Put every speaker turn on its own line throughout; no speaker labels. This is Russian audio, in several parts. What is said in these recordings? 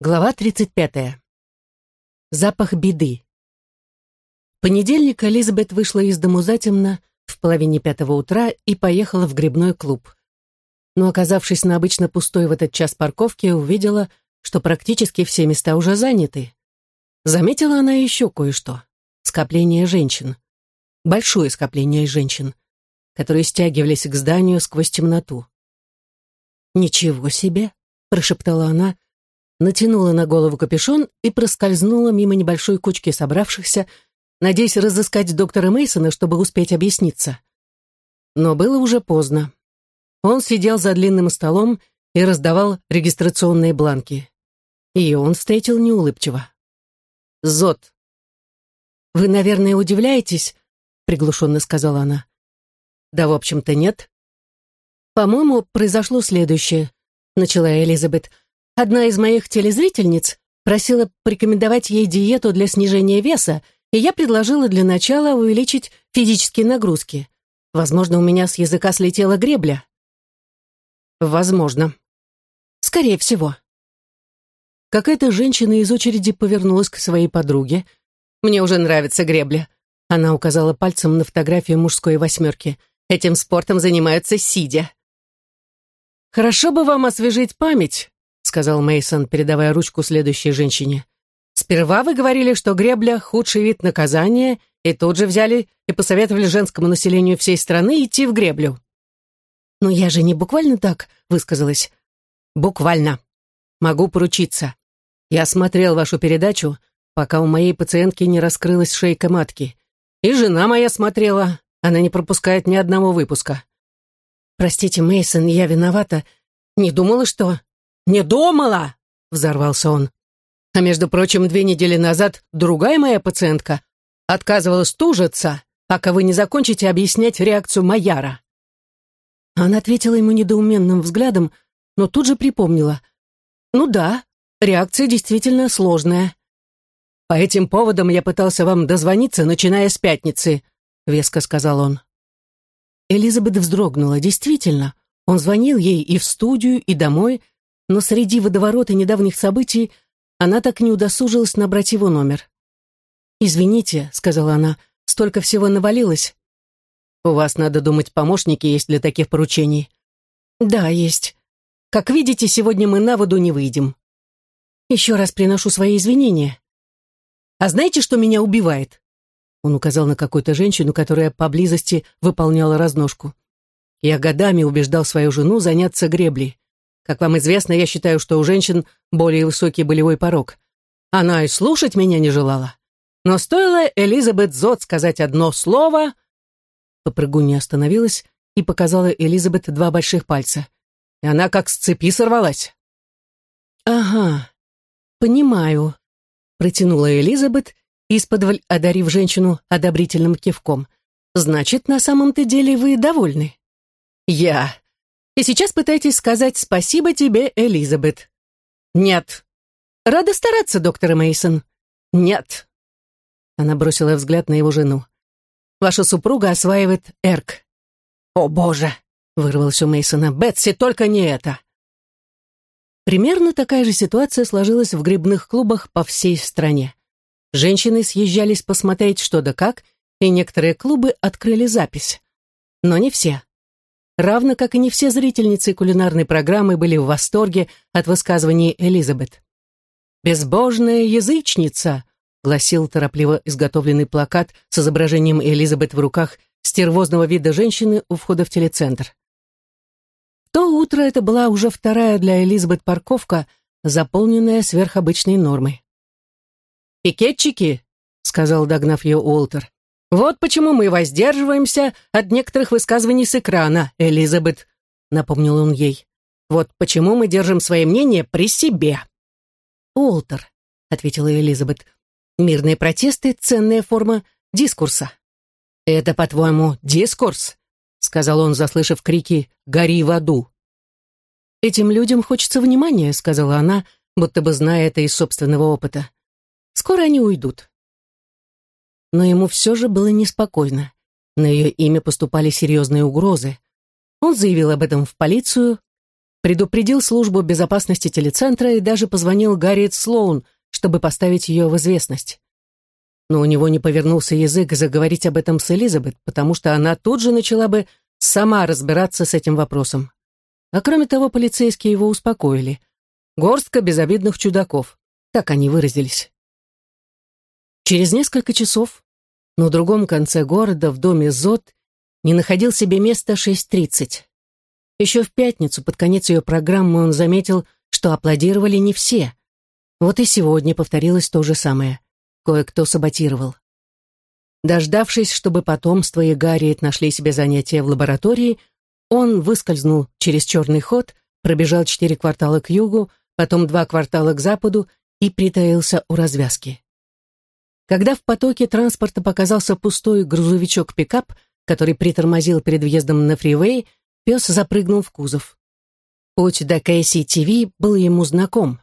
Глава 35. Запах беды. В понедельник Элизабет вышла из дому затемно в половине пятого утра и поехала в грибной клуб. Но, оказавшись на обычно пустой в этот час парковке, увидела, что практически все места уже заняты. Заметила она еще кое-что. Скопление женщин. Большое скопление женщин, которые стягивались к зданию сквозь темноту. «Ничего себе!» — прошептала она — натянула на голову капюшон и проскользнула мимо небольшой кучки собравшихся, надеясь разыскать доктора Мейсона, чтобы успеть объясниться. Но было уже поздно. Он сидел за длинным столом и раздавал регистрационные бланки. И он встретил неулыбчиво. «Зод». «Вы, наверное, удивляетесь?» — приглушенно сказала она. «Да, в общем-то, нет». «По-моему, произошло следующее», — начала Элизабет. Одна из моих телезрительниц просила порекомендовать ей диету для снижения веса, и я предложила для начала увеличить физические нагрузки. Возможно, у меня с языка слетела гребля. Возможно. Скорее всего. Какая-то женщина из очереди повернулась к своей подруге. «Мне уже нравится гребля». Она указала пальцем на фотографию мужской восьмерки. «Этим спортом занимаются сидя». «Хорошо бы вам освежить память», сказал Мейсон, передавая ручку следующей женщине. Сперва вы говорили, что гребля худший вид наказания, и тут же взяли и посоветовали женскому населению всей страны идти в греблю. Но я же не буквально так высказалась. Буквально. Могу поручиться. Я смотрел вашу передачу, пока у моей пациентки не раскрылась шейка матки. И жена моя смотрела. Она не пропускает ни одного выпуска. Простите, Мейсон, я виновата. Не думала, что «Не думала!» — взорвался он. А между прочим, две недели назад другая моя пациентка отказывалась тужиться, пока вы не закончите объяснять реакцию Маяра. Она ответила ему недоуменным взглядом, но тут же припомнила. «Ну да, реакция действительно сложная. По этим поводам я пытался вам дозвониться, начиная с пятницы», — веско сказал он. Элизабет вздрогнула. Действительно, он звонил ей и в студию, и домой, но среди водоворота недавних событий она так не удосужилась набрать его номер. «Извините», — сказала она, — «столько всего навалилось». «У вас, надо думать, помощники есть для таких поручений». «Да, есть. Как видите, сегодня мы на воду не выйдем». «Еще раз приношу свои извинения». «А знаете, что меня убивает?» Он указал на какую-то женщину, которая поблизости выполняла разножку. Я годами убеждал свою жену заняться греблей. Как вам известно, я считаю, что у женщин более высокий болевой порог. Она и слушать меня не желала. Но стоило Элизабет Зот сказать одно слово... Попрыгунья остановилась и показала Элизабет два больших пальца. И она как с цепи сорвалась. «Ага, понимаю», — протянула Элизабет, исподволь одарив женщину одобрительным кивком. «Значит, на самом-то деле вы довольны?» «Я и сейчас пытайтесь сказать спасибо тебе, Элизабет. Нет. Рада стараться, доктор Мейсон. Нет. Она бросила взгляд на его жену. Ваша супруга осваивает эрк. О, боже, вырвалось у Мейсона. Бетси, только не это. Примерно такая же ситуация сложилась в грибных клубах по всей стране. Женщины съезжались посмотреть что да как, и некоторые клубы открыли запись. Но не все равно как и не все зрительницы кулинарной программы были в восторге от высказываний Элизабет. «Безбожная язычница», — гласил торопливо изготовленный плакат с изображением Элизабет в руках стервозного вида женщины у входа в телецентр. То утро это была уже вторая для Элизабет парковка, заполненная сверхобычной нормой. «Пикетчики», — сказал, догнав ее Уолтер, «Вот почему мы воздерживаемся от некоторых высказываний с экрана, Элизабет», — напомнил он ей. «Вот почему мы держим свои мнения при себе». «Уолтер», — ответила Элизабет, — «мирные протесты — ценная форма дискурса». «Это, по-твоему, дискурс?» — сказал он, заслышав крики «Гори в аду». «Этим людям хочется внимания», — сказала она, будто бы зная это из собственного опыта. «Скоро они уйдут но ему все же было неспокойно. На ее имя поступали серьезные угрозы. Он заявил об этом в полицию, предупредил службу безопасности телецентра и даже позвонил Гарриет Слоун, чтобы поставить ее в известность. Но у него не повернулся язык заговорить об этом с Элизабет, потому что она тут же начала бы сама разбираться с этим вопросом. А кроме того, полицейские его успокоили. Горстка безобидных чудаков, так они выразились. Через несколько часов на другом конце города, в доме Зод, не находил себе места 6.30. Еще в пятницу, под конец ее программы, он заметил, что аплодировали не все. Вот и сегодня повторилось то же самое. Кое-кто саботировал. Дождавшись, чтобы потомство и Гарриет нашли себе занятия в лаборатории, он выскользнул через черный ход, пробежал четыре квартала к югу, потом два квартала к западу и притаился у развязки. Когда в потоке транспорта показался пустой грузовичок-пикап, который притормозил перед въездом на фривей, пес запрыгнул в кузов. Путь до КСИ-ТВ был ему знаком.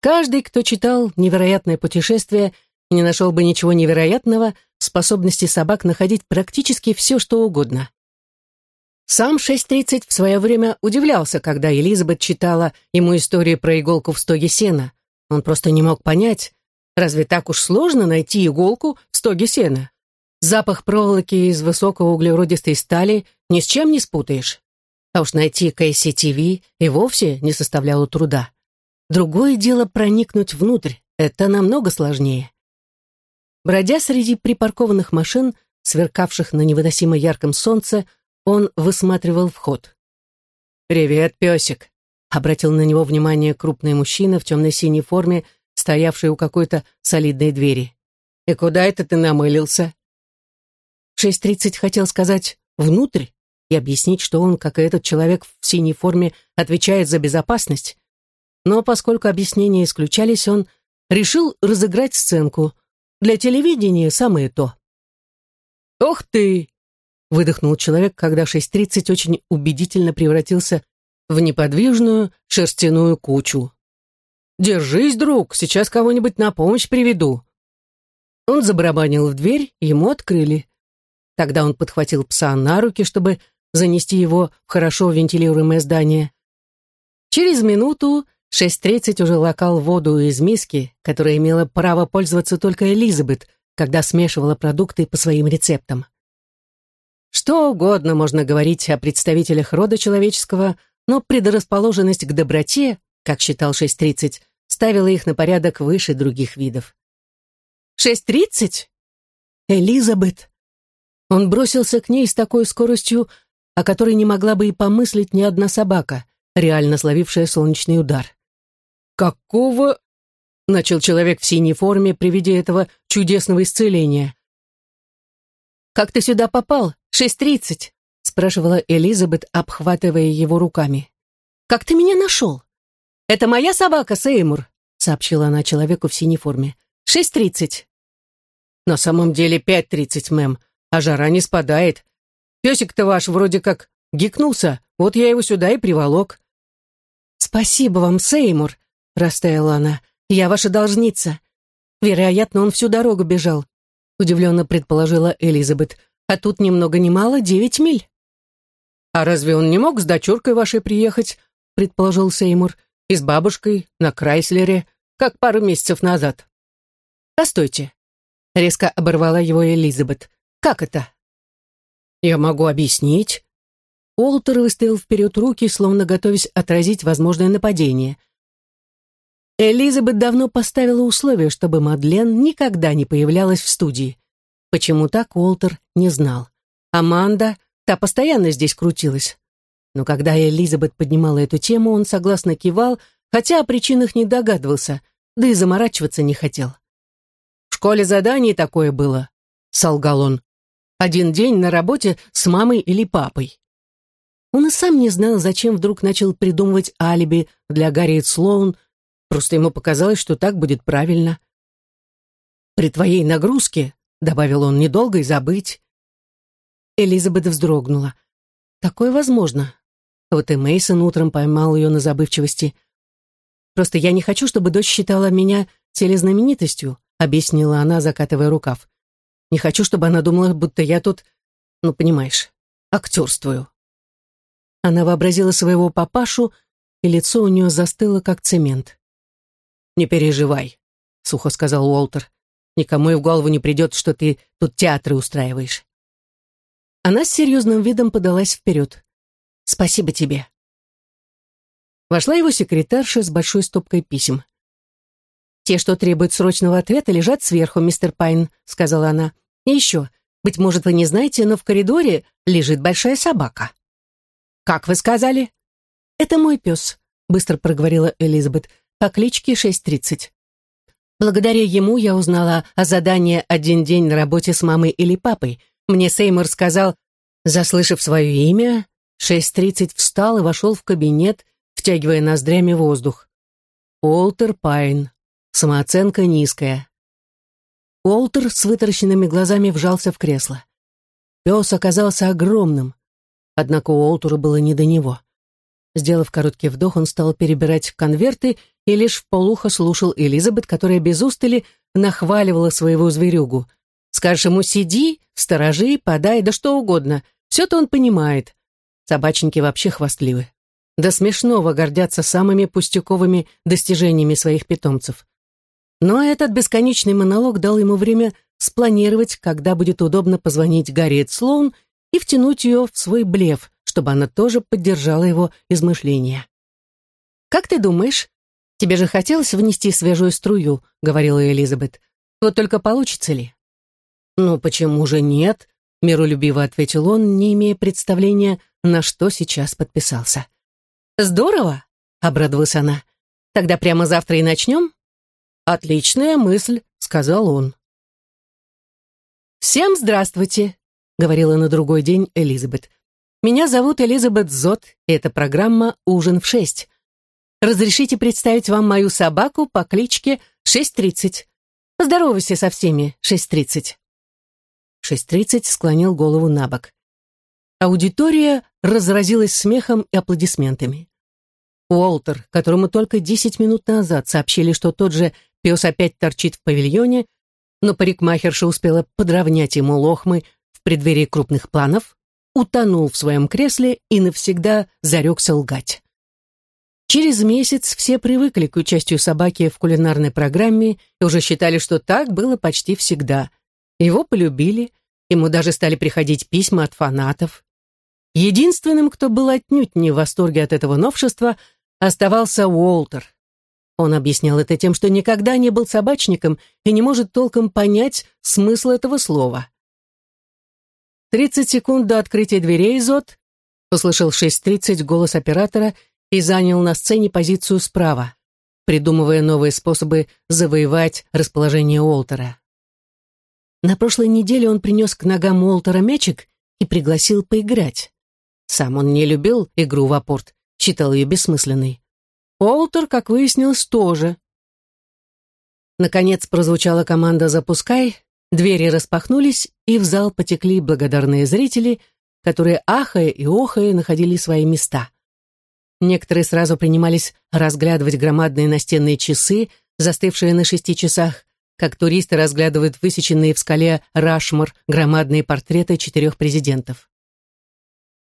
Каждый, кто читал «Невероятное путешествие», не нашел бы ничего невероятного в способности собак находить практически все, что угодно. Сам 6.30 в свое время удивлялся, когда Элизабет читала ему историю про иголку в стоге сена. Он просто не мог понять, разве так уж сложно найти иголку в стоге сена? Запах проволоки из высокоуглеродистой стали ни с чем не спутаешь. А уж найти КСТВ и вовсе не составляло труда. Другое дело проникнуть внутрь, это намного сложнее. Бродя среди припаркованных машин, сверкавших на невыносимо ярком солнце, он высматривал вход. «Привет, песик!» — обратил на него внимание крупный мужчина в темно-синей форме, стоявший у какой-то солидной двери. «И куда это ты намылился?» Шесть тридцать хотел сказать «внутрь» и объяснить, что он, как и этот человек в синей форме, отвечает за безопасность. Но поскольку объяснения исключались, он решил разыграть сценку. Для телевидения самое то. «Ух ты!» выдохнул человек, когда 6.30 очень убедительно превратился в неподвижную шерстяную кучу. «Держись, друг, сейчас кого-нибудь на помощь приведу». Он забарабанил в дверь, ему открыли. Тогда он подхватил пса на руки, чтобы занести его в хорошо вентилируемое здание. Через минуту 6.30 уже лакал воду из миски, которая имела право пользоваться только Элизабет, когда смешивала продукты по своим рецептам. Что угодно можно говорить о представителях рода человеческого, но предрасположенность к доброте, как считал 6.30, ставила их на порядок выше других видов. «6.30? Элизабет!» Он бросился к ней с такой скоростью, о которой не могла бы и помыслить ни одна собака, реально словившая солнечный удар. «Какого...» — начал человек в синей форме при виде этого чудесного исцеления. «Как ты сюда попал? Шесть тридцать?» — спрашивала Элизабет, обхватывая его руками. «Как ты меня нашел?» «Это моя собака, Сеймур», — сообщила она человеку в синей форме. «Шесть тридцать». «На самом деле пять тридцать, мэм, а жара не спадает. Песик-то ваш вроде как гикнулся, вот я его сюда и приволок». «Спасибо вам, Сеймур», — растаяла она. «Я ваша должница. Вероятно, он всю дорогу бежал удивленно предположила Элизабет. «А тут ни много ни мало девять миль». «А разве он не мог с дочуркой вашей приехать?» предположил Сеймур. «И с бабушкой на Крайслере, как пару месяцев назад». «Постойте», — резко оборвала его Элизабет. «Как это?» «Я могу объяснить». Уолтер выставил вперед руки, словно готовясь отразить возможное нападение — Элизабет давно поставила условие, чтобы Мадлен никогда не появлялась в студии. Почему так, Уолтер не знал. Аманда, та постоянно здесь крутилась. Но когда Элизабет поднимала эту тему, он согласно кивал, хотя о причинах не догадывался, да и заморачиваться не хотел. «В школе заданий такое было», — солгал он. «Один день на работе с мамой или папой». Он и сам не знал, зачем вдруг начал придумывать алиби для Гарриет Слоун, Просто ему показалось, что так будет правильно. «При твоей нагрузке», — добавил он, — «недолго и забыть». Элизабет вздрогнула. «Такое возможно». Вот и Мейсон утром поймал ее на забывчивости. «Просто я не хочу, чтобы дочь считала меня телезнаменитостью», — объяснила она, закатывая рукав. «Не хочу, чтобы она думала, будто я тут, ну, понимаешь, актерствую». Она вообразила своего папашу, и лицо у нее застыло, как цемент. «Не переживай», — сухо сказал Уолтер. «Никому и в голову не придет, что ты тут театры устраиваешь». Она с серьезным видом подалась вперед. «Спасибо тебе». Вошла его секретарша с большой стопкой писем. «Те, что требуют срочного ответа, лежат сверху, мистер Пайн», — сказала она. «И еще, быть может, вы не знаете, но в коридоре лежит большая собака». «Как вы сказали?» «Это мой пес», — быстро проговорила Элизабет, по кличке 630. Благодаря ему я узнала о задании «Один день на работе с мамой или папой». Мне Сеймур сказал, заслышав свое имя, 6.30 встал и вошел в кабинет, втягивая ноздрями воздух. Уолтер Пайн. Самооценка низкая. Уолтер с вытаращенными глазами вжался в кресло. Пес оказался огромным, однако Уолтеру было не до него. Сделав короткий вдох, он стал перебирать конверты и лишь вполуха слушал Элизабет, которая без устали нахваливала своего зверюгу. «Скажешь ему, сиди, сторожи, подай, да что угодно. Все-то он понимает». Собачники вообще хвастливы. До смешного гордятся самыми пустяковыми достижениями своих питомцев. Но этот бесконечный монолог дал ему время спланировать, когда будет удобно позвонить Гарриет Слоун и втянуть ее в свой блеф, чтобы она тоже поддержала его измышления. «Как ты думаешь? Тебе же хотелось внести свежую струю», — говорила Элизабет. «Вот только получится ли?» «Ну, почему же нет?» — миролюбиво ответил он, не имея представления, на что сейчас подписался. «Здорово!» — обрадовалась она. «Тогда прямо завтра и начнем?» «Отличная мысль», — сказал он. «Всем здравствуйте», — говорила на другой день Элизабет. «Меня зовут Элизабет Зот, и это программа «Ужин в шесть». Разрешите представить вам мою собаку по кличке 6.30. Поздоровайся со всеми, 6.30». 6.30 склонил голову на бок. Аудитория разразилась смехом и аплодисментами. Уолтер, которому только десять минут назад сообщили, что тот же Пес опять торчит в павильоне, но парикмахерша успела подровнять ему лохмы в преддверии крупных планов, утонул в своем кресле и навсегда зарекся лгать. Через месяц все привыкли к участию собаки в кулинарной программе и уже считали, что так было почти всегда. Его полюбили, ему даже стали приходить письма от фанатов. Единственным, кто был отнюдь не в восторге от этого новшества, оставался Уолтер. Он объяснял это тем, что никогда не был собачником и не может толком понять смысл этого слова. «Тридцать секунд до открытия дверей, Зод», услышал 6.30 голос оператора и занял на сцене позицию справа, придумывая новые способы завоевать расположение Уолтера. На прошлой неделе он принес к ногам Уолтера мячик и пригласил поиграть. Сам он не любил игру в апорт, считал ее бессмысленной. Уолтер, как выяснилось, тоже. Наконец прозвучала команда «Запускай», двери распахнулись, и в зал потекли благодарные зрители, которые, ахая и охая, находили свои места. Некоторые сразу принимались разглядывать громадные настенные часы, застывшие на шести часах, как туристы разглядывают высеченные в скале Рашмор громадные портреты четырех президентов.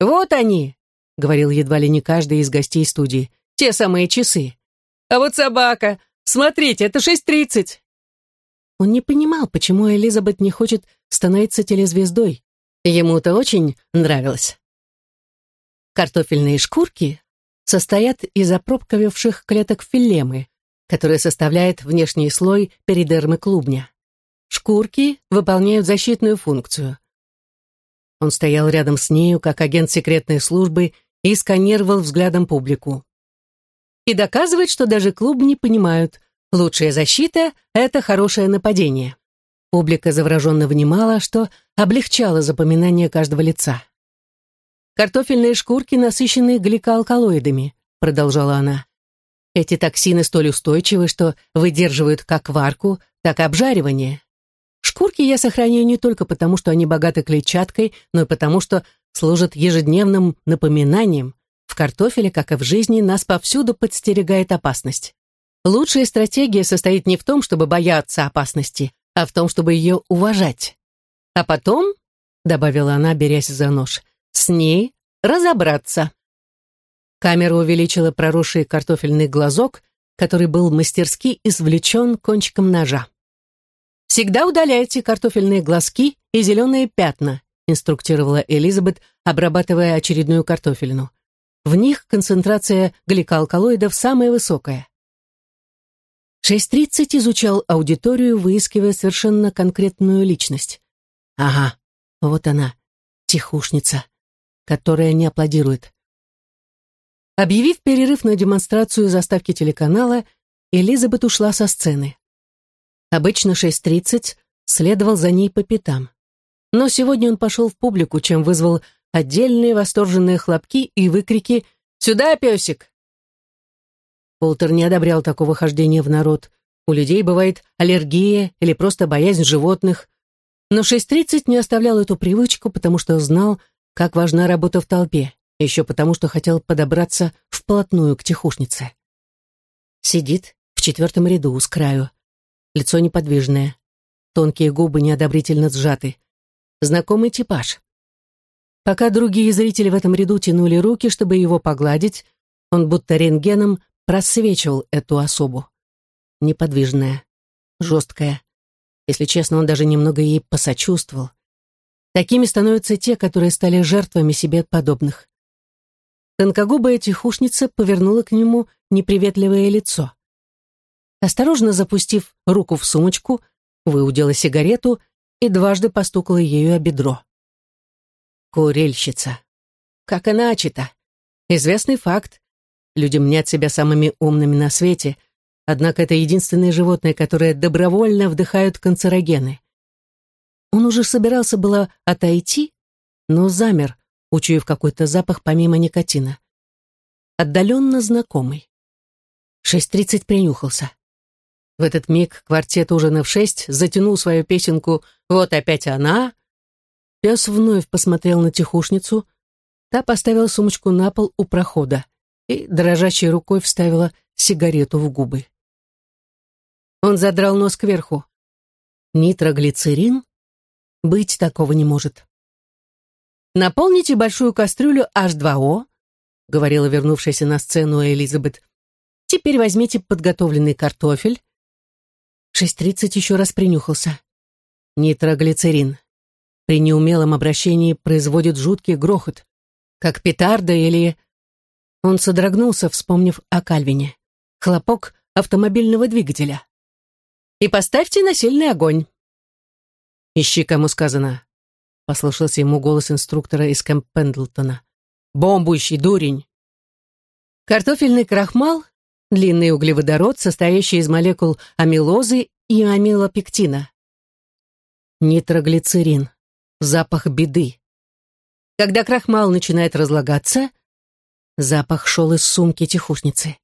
«Вот они!» — говорил едва ли не каждый из гостей студии. Те самые часы. А вот собака. Смотрите, это шесть тридцать. Он не понимал, почему Элизабет не хочет становиться телезвездой. Ему-то очень нравилось. Картофельные шкурки состоят из опробковевших клеток филемы, которые составляют внешний слой перидермы клубня. Шкурки выполняют защитную функцию. Он стоял рядом с нею, как агент секретной службы, и сканировал взглядом публику и доказывает, что даже клуб не понимают. Лучшая защита — это хорошее нападение. Публика завороженно внимала, что облегчало запоминание каждого лица. «Картофельные шкурки насыщены гликоалкалоидами», — продолжала она. «Эти токсины столь устойчивы, что выдерживают как варку, так и обжаривание. Шкурки я сохраняю не только потому, что они богаты клетчаткой, но и потому, что служат ежедневным напоминанием, в картофеле, как и в жизни, нас повсюду подстерегает опасность. Лучшая стратегия состоит не в том, чтобы бояться опасности, а в том, чтобы ее уважать. А потом, — добавила она, берясь за нож, — с ней разобраться. Камера увеличила проросший картофельный глазок, который был мастерски извлечен кончиком ножа. «Всегда удаляйте картофельные глазки и зеленые пятна», инструктировала Элизабет, обрабатывая очередную картофелину. В них концентрация гликоалкалоидов самая высокая. 6.30 изучал аудиторию, выискивая совершенно конкретную личность. Ага, вот она, тихушница, которая не аплодирует. Объявив перерыв на демонстрацию заставки телеканала, Элизабет ушла со сцены. Обычно 6.30 следовал за ней по пятам. Но сегодня он пошел в публику, чем вызвал отдельные восторженные хлопки и выкрики «Сюда, песик!». Полтер не одобрял такого хождения в народ. У людей бывает аллергия или просто боязнь животных. Но 6.30 не оставлял эту привычку, потому что знал, как важна работа в толпе, еще потому что хотел подобраться вплотную к тихушнице. Сидит в четвертом ряду, с краю. Лицо неподвижное. Тонкие губы неодобрительно сжаты. Знакомый типаж. Пока другие зрители в этом ряду тянули руки, чтобы его погладить, он будто рентгеном просвечивал эту особу. Неподвижная, жесткая. Если честно, он даже немного ей посочувствовал. Такими становятся те, которые стали жертвами себе подобных. Тонкогубая тихушница повернула к нему неприветливое лицо. Осторожно запустив руку в сумочку, выудила сигарету и дважды постукала ею о бедро. Курильщица. Как иначе-то? Известный факт. Люди мнят себя самыми умными на свете, однако это единственное животное, которое добровольно вдыхают канцерогены. Он уже собирался было отойти, но замер, учуяв какой-то запах помимо никотина. Отдаленно знакомый. 6.30 принюхался. В этот миг квартет ужина в шесть затянул свою песенку «Вот опять она», Пес вновь посмотрел на тихушницу. Та поставила сумочку на пол у прохода и дрожащей рукой вставила сигарету в губы. Он задрал нос кверху. Нитроглицерин? Быть такого не может. «Наполните большую кастрюлю H2O», — говорила вернувшаяся на сцену Элизабет. «Теперь возьмите подготовленный картофель». Шесть тридцать еще раз принюхался. Нитроглицерин при неумелом обращении производит жуткий грохот, как петарда или... Он содрогнулся, вспомнив о Кальвине. Хлопок автомобильного двигателя. «И поставьте на сильный огонь». «Ищи, кому сказано», — послышался ему голос инструктора из Кэмп Пендлтона. «Бомбу ищи, дурень!» Картофельный крахмал — длинный углеводород, состоящий из молекул амилозы и амилопектина. Нитроглицерин запах беды. Когда крахмал начинает разлагаться, запах шел из сумки тихушницы.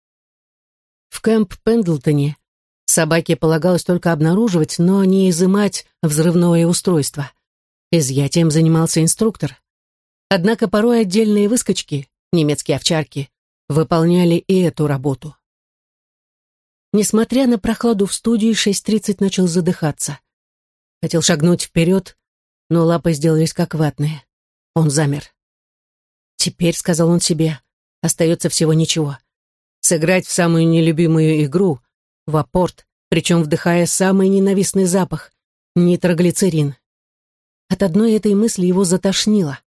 В Кэмп Пендлтоне собаке полагалось только обнаруживать, но не изымать взрывное устройство. Изъятием занимался инструктор. Однако порой отдельные выскочки, немецкие овчарки, выполняли и эту работу. Несмотря на прохладу в студии, 6.30 начал задыхаться. Хотел шагнуть вперед, но лапы сделались как ватные. Он замер. «Теперь», — сказал он себе, — «остается всего ничего. Сыграть в самую нелюбимую игру, в апорт, причем вдыхая самый ненавистный запах — нитроглицерин». От одной этой мысли его затошнило.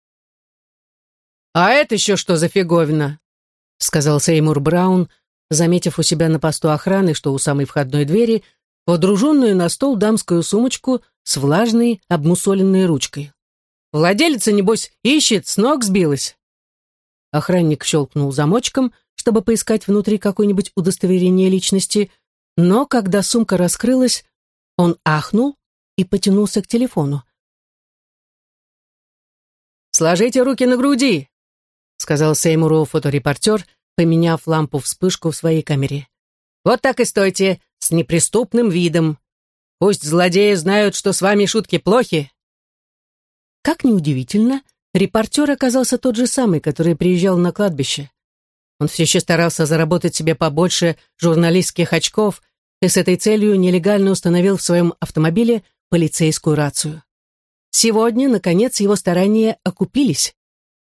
«А это еще что за фиговина?» — сказал Сеймур Браун, заметив у себя на посту охраны, что у самой входной двери водруженную на стол дамскую сумочку с влажной, обмусоленной ручкой. «Владелица, небось, ищет, с ног сбилась». Охранник щелкнул замочком, чтобы поискать внутри какое-нибудь удостоверение личности, но когда сумка раскрылась, он ахнул и потянулся к телефону. «Сложите руки на груди», — сказал Сеймуру фоторепортер, поменяв лампу-вспышку в своей камере. «Вот так и стойте, с неприступным видом. Пусть злодеи знают, что с вами шутки плохи». Как неудивительно, репортер оказался тот же самый, который приезжал на кладбище. Он все еще старался заработать себе побольше журналистских очков и с этой целью нелегально установил в своем автомобиле полицейскую рацию. Сегодня, наконец, его старания окупились.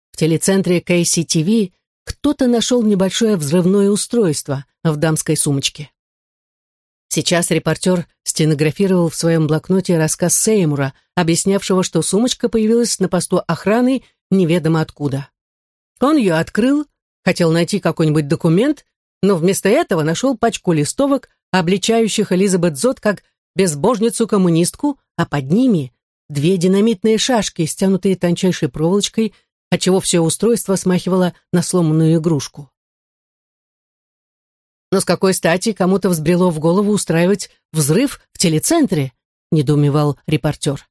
В телецентре KCTV кто-то нашел небольшое взрывное устройство в дамской сумочке. Сейчас репортер стенографировал в своем блокноте рассказ Сеймура, объяснявшего, что сумочка появилась на посту охраны неведомо откуда. Он ее открыл, хотел найти какой-нибудь документ, но вместо этого нашел пачку листовок, обличающих Элизабет Зот как безбожницу-коммунистку, а под ними две динамитные шашки, стянутые тончайшей проволочкой, отчего все устройство смахивало на сломанную игрушку. «Но с какой стати кому-то взбрело в голову устраивать взрыв в телецентре?» — недоумевал репортер.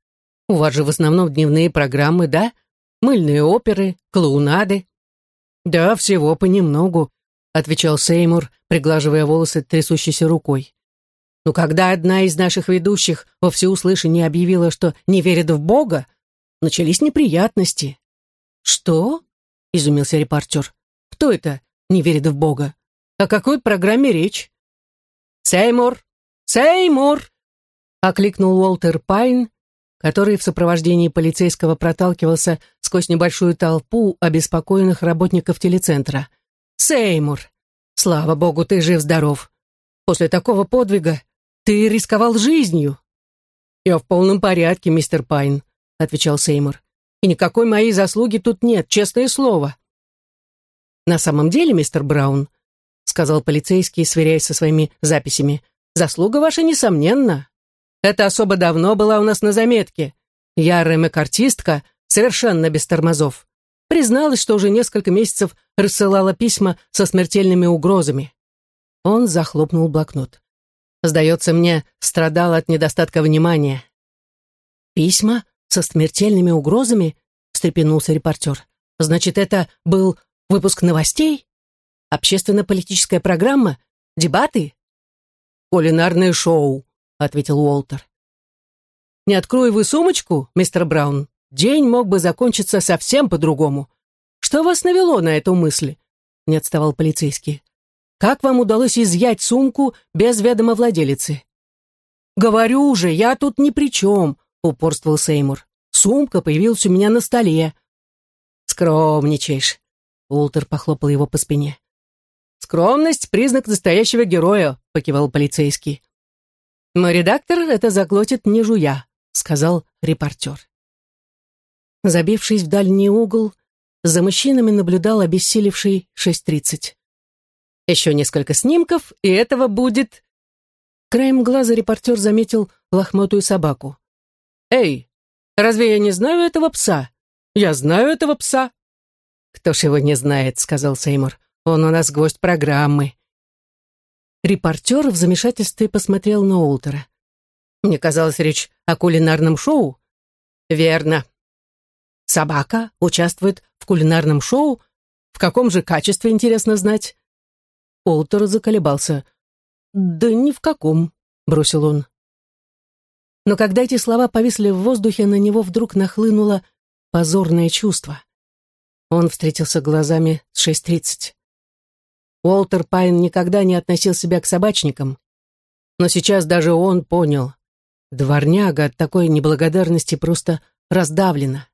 «У вас же в основном дневные программы, да? Мыльные оперы, клоунады». «Да, всего понемногу», — отвечал Сеймур, приглаживая волосы трясущейся рукой. «Но когда одна из наших ведущих во всеуслышание объявила, что не верит в Бога, начались неприятности». «Что?» — изумился репортер. «Кто это не верит в Бога? О какой программе речь?» «Сеймур! Сеймур!» — окликнул Уолтер Пайн, который в сопровождении полицейского проталкивался сквозь небольшую толпу обеспокоенных работников телецентра. «Сеймур! Слава богу, ты жив-здоров! После такого подвига ты рисковал жизнью!» «Я в полном порядке, мистер Пайн», — отвечал Сеймур. «И никакой моей заслуги тут нет, честное слово». «На самом деле, мистер Браун», — сказал полицейский, сверяясь со своими записями, «заслуга ваша несомненна. Эта особа давно была у нас на заметке. Ярая макартистка, совершенно без тормозов. Призналась, что уже несколько месяцев рассылала письма со смертельными угрозами. Он захлопнул блокнот. Сдается мне, страдал от недостатка внимания. «Письма со смертельными угрозами?» — встрепенулся репортер. «Значит, это был выпуск новостей? Общественно-политическая программа? Дебаты?» «Кулинарное шоу», — ответил Уолтер. «Не открой вы сумочку, мистер Браун, день мог бы закончиться совсем по-другому. Что вас навело на эту мысль?» — не отставал полицейский. «Как вам удалось изъять сумку без ведома владелицы?» «Говорю же, я тут ни при чем», — упорствовал Сеймур. «Сумка появилась у меня на столе». «Скромничаешь», — Уолтер похлопал его по спине. «Скромность — признак настоящего героя», — покивал полицейский. «Мой редактор это заглотит не жуя», — сказал репортер. Забившись в дальний угол, за мужчинами наблюдал обессилевший 6.30. «Еще несколько снимков, и этого будет...» Краем глаза репортер заметил лохмотую собаку. «Эй, разве я не знаю этого пса? Я знаю этого пса!» «Кто ж его не знает?» — сказал Сеймур. «Он у нас гость программы». Репортер в замешательстве посмотрел на Уолтера. «Мне казалось, речь о кулинарном шоу». «Верно. Собака участвует в кулинарном шоу? В каком же качестве, интересно знать?» Уолтер заколебался. «Да ни в каком», — бросил он. Но когда эти слова повисли в воздухе, на него вдруг нахлынуло позорное чувство. Он встретился глазами с шесть тридцать. Уолтер Пайн никогда не относил себя к собачникам, но сейчас даже он понял. Дворняга от такой неблагодарности просто раздавлена.